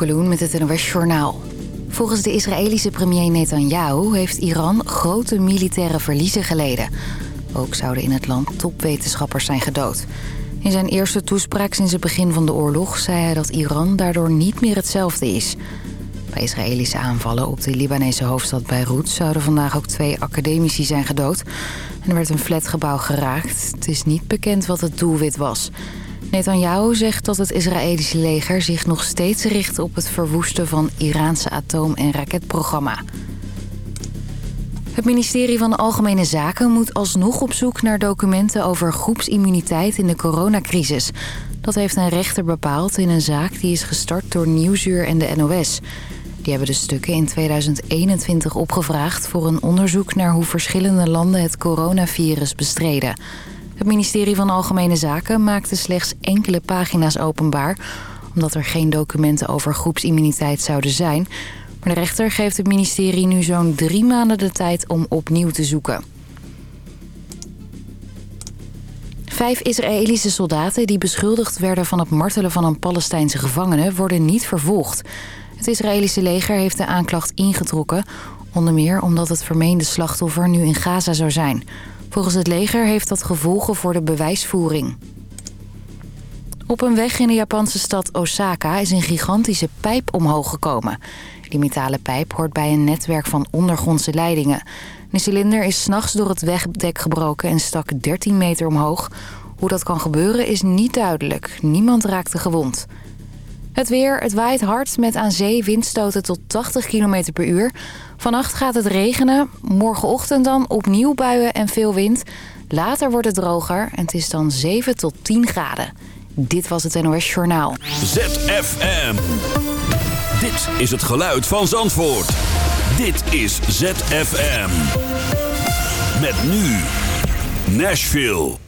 Kaloen met het NOS Journaal. Volgens de Israëlische premier Netanyahu heeft Iran grote militaire verliezen geleden. Ook zouden in het land topwetenschappers zijn gedood. In zijn eerste toespraak sinds het begin van de oorlog zei hij dat Iran daardoor niet meer hetzelfde is. Bij Israëlische aanvallen op de Libanese hoofdstad Beirut zouden vandaag ook twee academici zijn gedood. En er werd een flatgebouw geraakt. Het is niet bekend wat het doelwit was. Netanyahu zegt dat het Israëlische leger zich nog steeds richt op het verwoesten van Iraanse atoom- en raketprogramma. Het ministerie van Algemene Zaken moet alsnog op zoek naar documenten over groepsimmuniteit in de coronacrisis. Dat heeft een rechter bepaald in een zaak die is gestart door Nieuwsuur en de NOS. Die hebben de stukken in 2021 opgevraagd voor een onderzoek naar hoe verschillende landen het coronavirus bestreden. Het ministerie van Algemene Zaken maakte slechts enkele pagina's openbaar... omdat er geen documenten over groepsimmuniteit zouden zijn. Maar de rechter geeft het ministerie nu zo'n drie maanden de tijd om opnieuw te zoeken. Vijf Israëlische soldaten die beschuldigd werden van het martelen van een Palestijnse gevangene... worden niet vervolgd. Het Israëlische leger heeft de aanklacht ingetrokken... onder meer omdat het vermeende slachtoffer nu in Gaza zou zijn... Volgens het leger heeft dat gevolgen voor de bewijsvoering. Op een weg in de Japanse stad Osaka is een gigantische pijp omhoog gekomen. Die metalen pijp hoort bij een netwerk van ondergrondse leidingen. De cilinder is s'nachts door het wegdek gebroken en stak 13 meter omhoog. Hoe dat kan gebeuren is niet duidelijk. Niemand raakte gewond. Het weer, het waait hard met aan zee windstoten tot 80 km per uur. Vannacht gaat het regenen. Morgenochtend dan opnieuw buien en veel wind. Later wordt het droger en het is dan 7 tot 10 graden. Dit was het NOS Journaal. ZFM. Dit is het geluid van Zandvoort. Dit is ZFM. Met nu Nashville.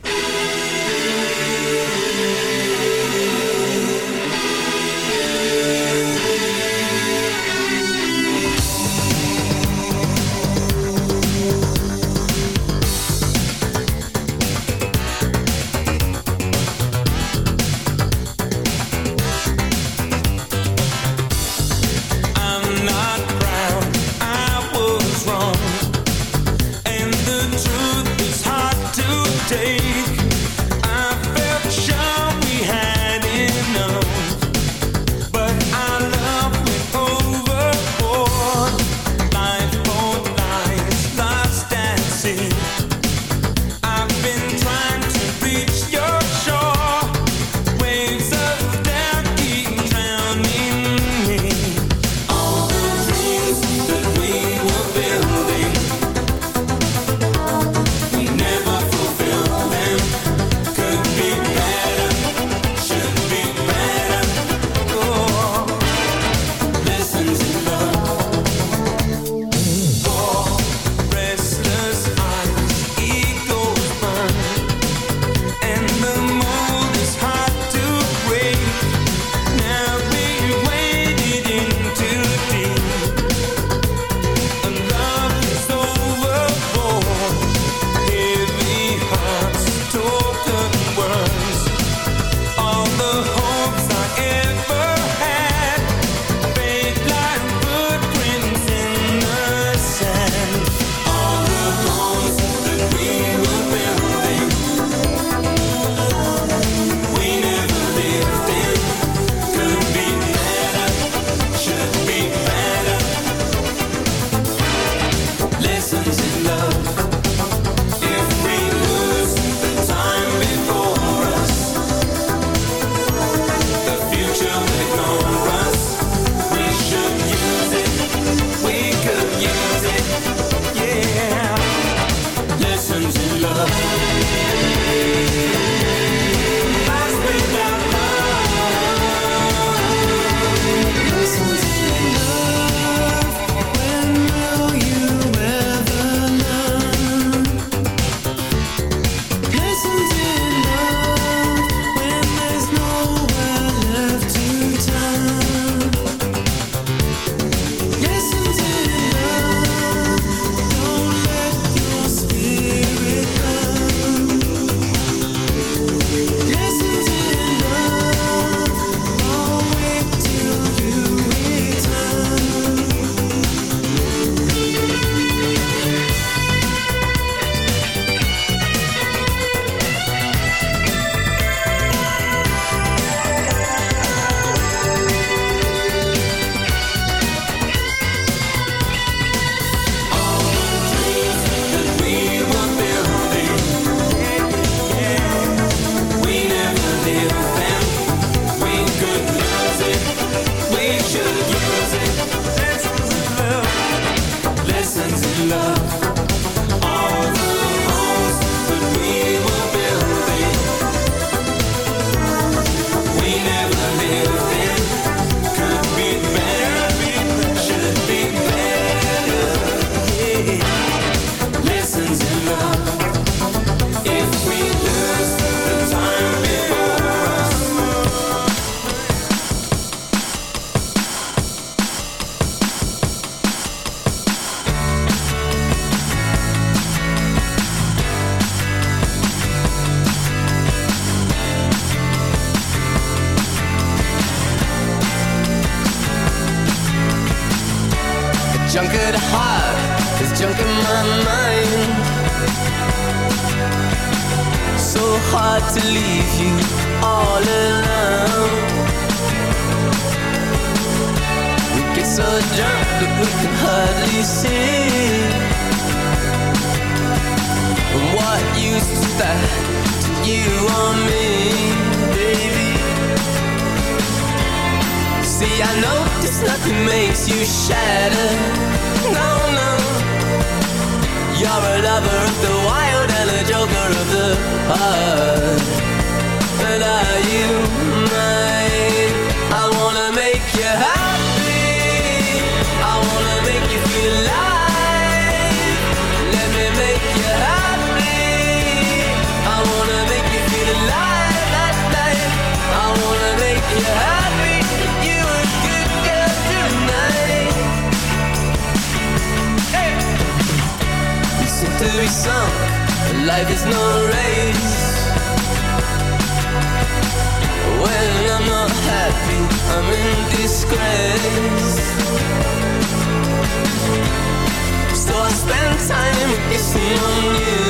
spend time kissing on you.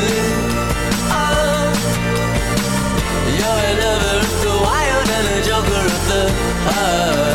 Oh You're a lover of the wild and a joker of the oh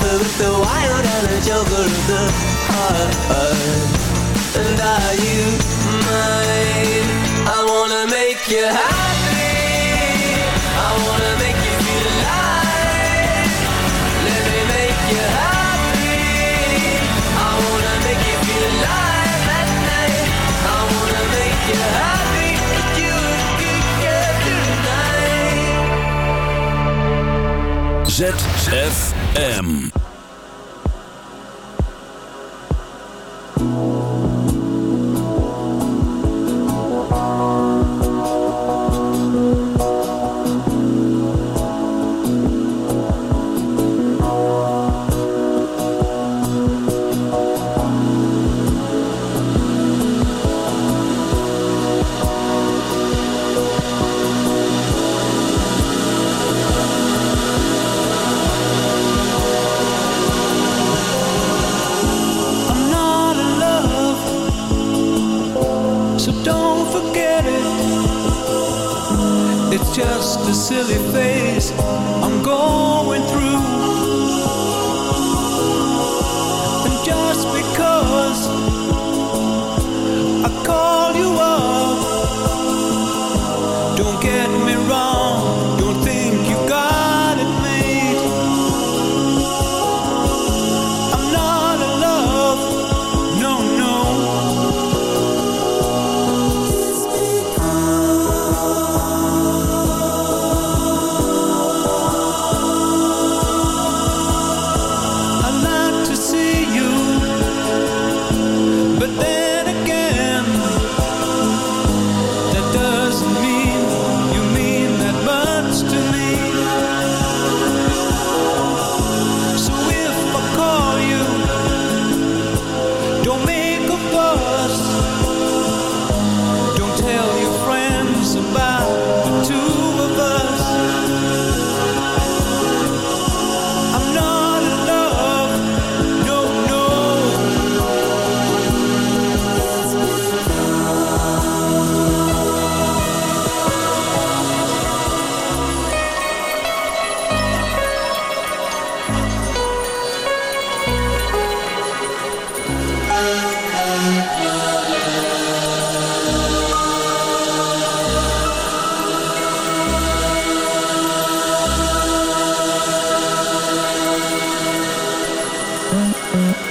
With the wild and the joker of the heart. And are you mine? I wanna make you happy. I wanna make you feel alive. Let me make you happy. I wanna make you feel alive at night. I wanna make you happy. ZFM. ZFM. a silly thing. Mm-hmm.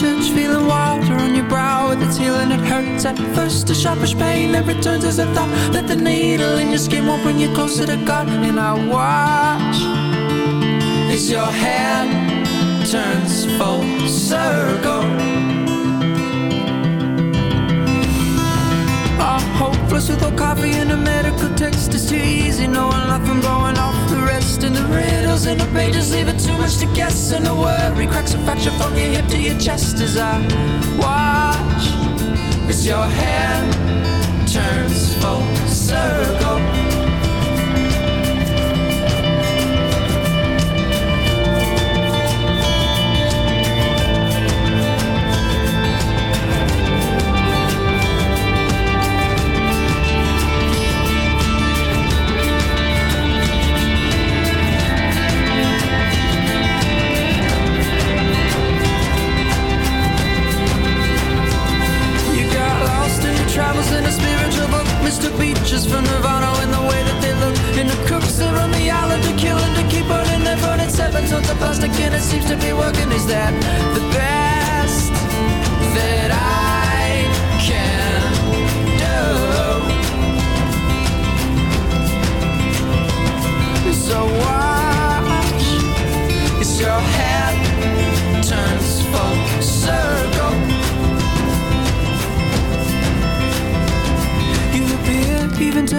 Church, feeling water on your brow with its healing. It hurts at first, a sharpish pain that returns as a thought that the needle in your skin won't bring you closer to God. And I watch as your hand turns full circle. Hopeless without coffee and a medical text. It's too easy knowing nothing going off the rest. And the riddles in the pages leave it too much to guess. And the worry cracks a fracture from your hip to your chest as I watch as your hand turns full circle. Plastic and it seems to be working. Is that the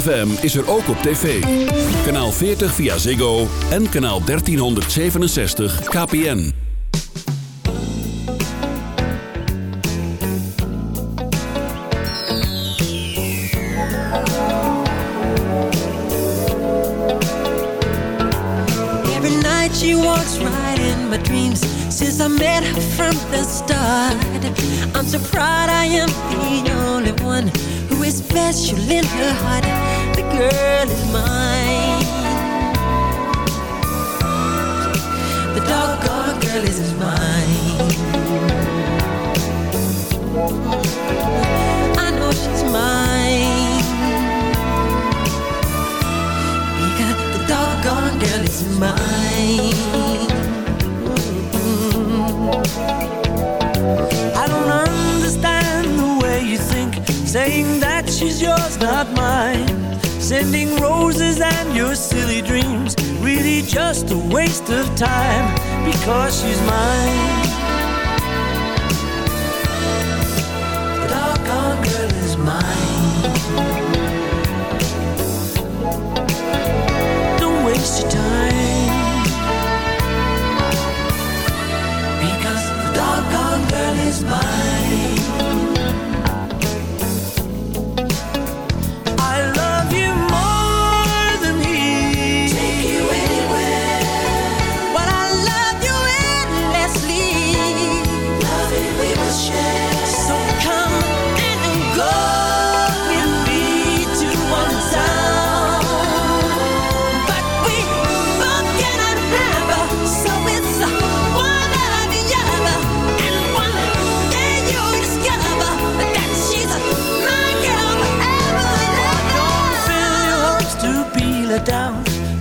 ZFM is er ook op tv. Kanaal 40 via Ziggo en kanaal 1367 KPN. Every night she walks right in my dreams Since I met her from the start I'm so proud I am the only one Who is special in her heart girl is mine. The doggone girl is mine. I know she's mine. Because the doggone girl is mine. I don't understand the way you think. Saying that she's yours, not Sending roses and your silly dreams. Really just a waste of time Because she's mine. The doggone girl is mine. Don't waste your time. Because the doggone girl is mine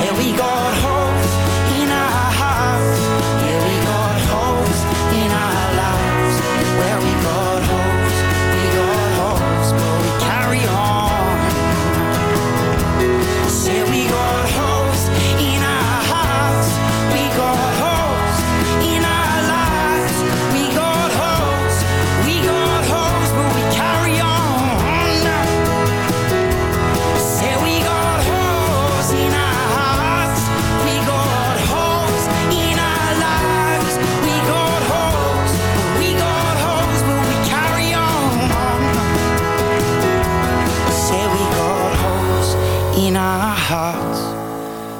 Say we got holes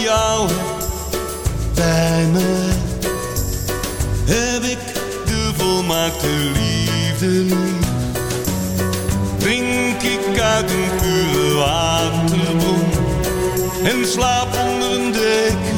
jou bij me heb ik de volmaakte liefde. Drink ik uit een pure waterbron en slaap onder een dek.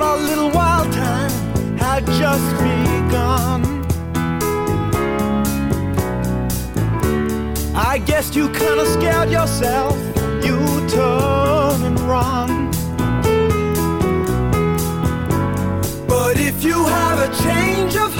thought our little wild time had just begun. I guess you kinda scared yourself, you turn and run. But if you have a change of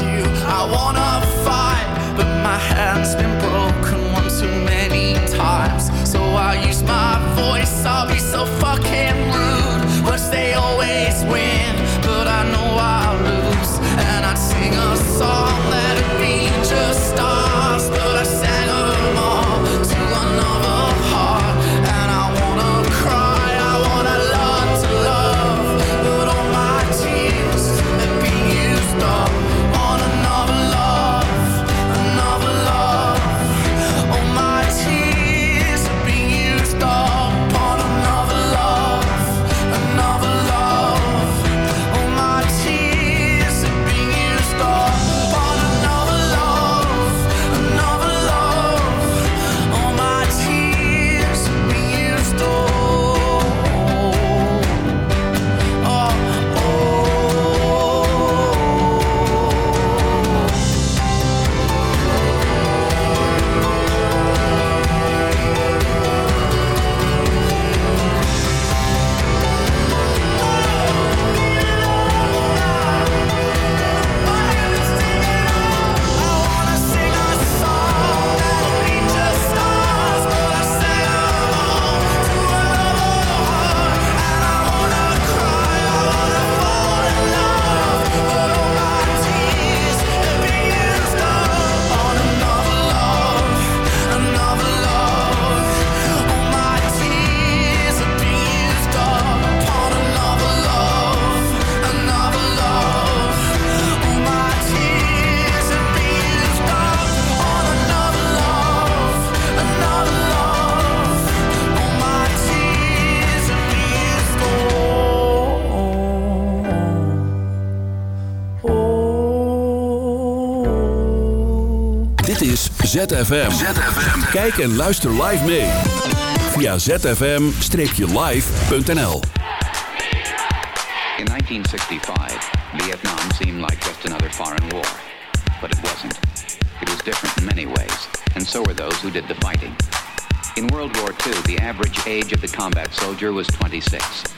You. I wanna fight, but my hand's been broken one too many times. So I use my voice, I'll be so fucking rude. Words they always win, but I know I'll lose. And I'd sing a song that'd is ZFM. Kijk en luister live mee. Via zfm-live.nl In 1965, Vietnam seemed like just another foreign war. But it wasn't. It was different in many ways, and so were those who did the fighting. In World War II, the average age of the combat soldier was 26.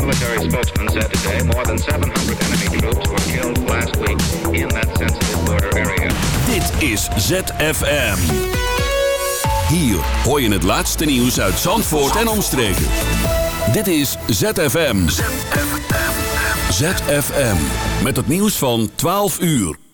military spokesman said today more than 700 enemy troops were killed last week in that sensitive border area. Dit is ZFM. Hier hoor je het laatste nieuws uit Zandvoort en omstreken. Dit is ZFM. ZFM. Met het nieuws van 12 uur.